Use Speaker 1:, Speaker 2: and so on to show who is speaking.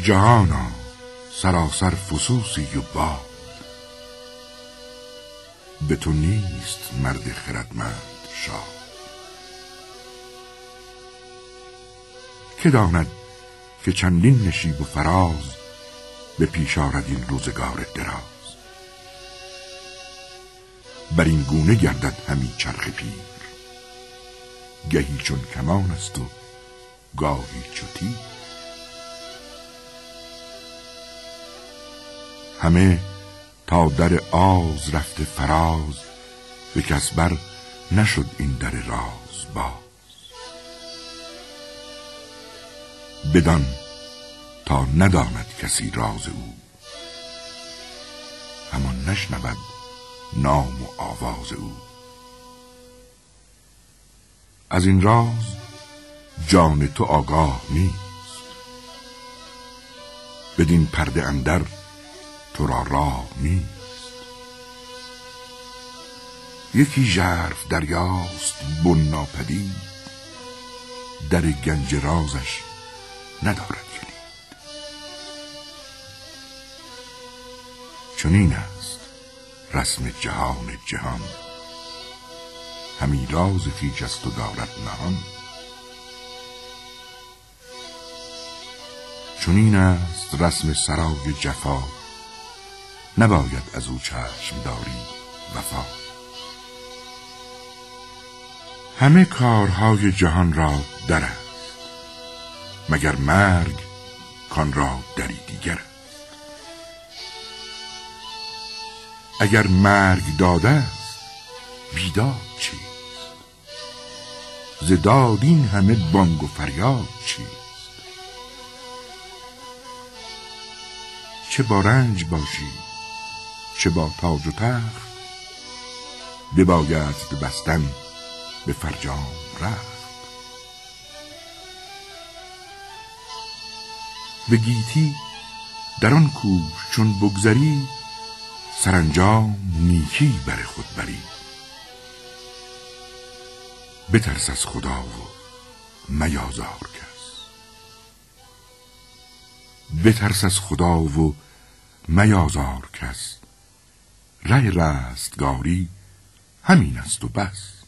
Speaker 1: جهانا سراسر فسوسی و باد. به تو نیست مرد خردمند شاد. که داند که چندین نشیب و فراز به پیش آرد این روزگار دراز؟ بر این گونه گردد همی چرخ پیر. گهی چون کمان است و گاهی چوتی همه تا در آز رفته فراز به کس بر نشد این در راز باز. بدان تا نداند کسی راز او همان نشنود نام و آواز او. از این راز جان تو آگاه نیست. بدین پرده اندر تو را راه نیست. یکی ژرف دریاست بن ناپدید در گنج رازش ندارد کلید. چنین است رسم جهان جهان. همی راز خویش است و دارد نهان. چنین است رسم سرای جفا نباید از او چشم داری. وفا. همه کارهای جهان را در است مگر مرگ کان را دری دیگر است. اگر مرگ داده است بیداد چیست؟ ز این همه بانگ و فریاد چیست؟ چه با رنج باشی چه با تاج و تخت بباید بستن به فرجام رفت به گیتی در آن کوش چون بگذری سرانجام نیکی بر خود بری. بترس از خدا و میازار کس. بترس از خدا و میازار کس. ره رستگاری همین است و بس.